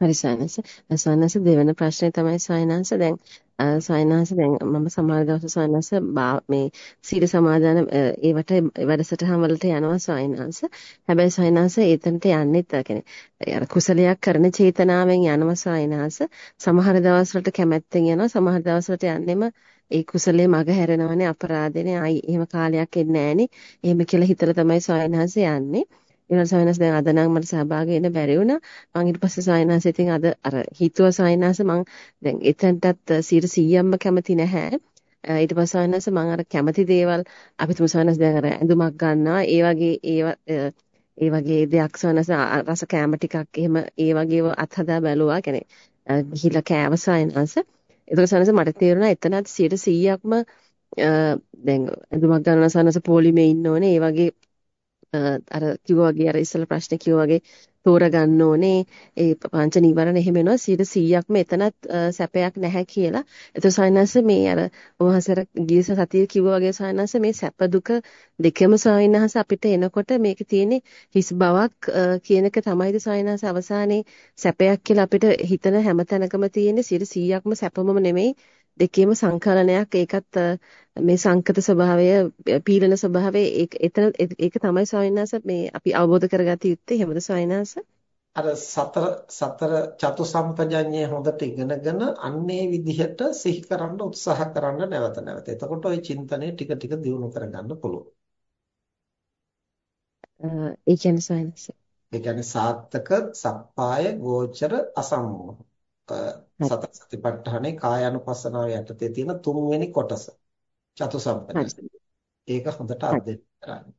හරි සයනස. සයනස දෙවන ප්‍රශ්නේ තමයි සයනස දැන් සයනස දැන් මම සමහර දවස් සයනස මේ සීල සමාදාන ඒවට වැඩසටහන් වලට යනවා සයනස. හැබැයි සයනස ඒතනට යන්නෙත් කියන්නේ අර කුසලයක් කරන චේතනාවෙන් යනවා සයනස. සමහර දවස් වලට කැමැත්තෙන් යනවා සමහර දවස් වලට යන්නෙම ඒ කුසලයේ මග හැරෙනවනේ අපරාධනේ ආයි එහෙම කාලයක් එන්නේ නැහනේ. එහෙම කියලා හිතලා තමයි සයනස යන්නේ. ඊළඟ සායනස් දැන් අද නම් මට සහභාගී වෙන්න බැරි වුණා. මං ඊට පස්සේ සායනස් ඉතින් අද අර හිතුව සායනස් මං දැන් එතනටත් 100%ක්ම කැමති නැහැ. ඊට පස්සේ සායනස් මං අර කැමති දේවල් අපි තුමු සායනස් දැන් අර ඇඳුමක් ගන්නවා. ඒ වගේ ඒ ඒ වගේ දෙයක් සායනස් රස කැම ටිකක් එහෙම ඒ වගේව අත්හදා බැලුවා. කියන්නේ ගිහිලා කෑව සායනස්. ඒක සායනස් මට තේරුණා එතනත් 100%ක්ම දැන් ඇඳුමක් ගන්නවා සායනස් පොලිමේ ඉන්න ඕනේ. ඒ වගේ අර කිව්වා වගේ අර ඉස්සෙල්ලා ප්‍රශ්නේ කිව්වා වගේ තෝරගන්න ඕනේ. ඒ පංච නීවරණ එහෙම වෙනවා. 100%ක්ම එතනත් සැපයක් නැහැ කියලා. ඒතකොට සායනස මේ අර ඔහසර ගිය සතියේ කිව්වා වගේ සායනස මේ සැප දුක දෙකම සායනස අපිට එනකොට මේක තියෙන්නේ හිස් බවක් කියන එක තමයිද සායනස අවසානයේ සැපයක් කියලා අපිට හිතන හැම තැනකම තියෙන්නේ. 100%ක්ම සැපමම නෙමෙයි. දෙකේම සංකලනයක් ඒකත් මේ සංකත ස්වභාවය පීඩන ස්වභාවය ඒක එතන ඒක තමයි ස්වාමීනාස මේ අපි අවබෝධ කරගatiya යුත්තේ එහෙමද ස්වාමීනාස අර සතර සතර චතු සම්පජඤ්ඤය හොඳට ඉගෙනගෙන අන්නේ විදිහට සිහි කරන්න උත්සාහ කරන්න නැවත නැවත. එතකොට ওই චින්තනය ටික ටික දියුණු කරගන්න පුළුවන්. ඒ කියන්නේ ස්වාමීනාස. ඒ කියන්නේ සාත්තක, සප්පාය, ගෝචර, අසම්මෝහ. සතර සතිපට්ඨානේ කායानुපස්සනාව යටතේ තියෙන තුන්වෙනි කොටස. චතුසම්පජඤ්ඤය. ඒක හොඳට අධ්‍යයනය කරන්න.